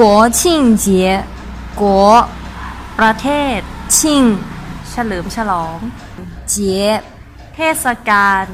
国庆节国ประเทศ庆เฉลิมฉลอง เจเทศกาล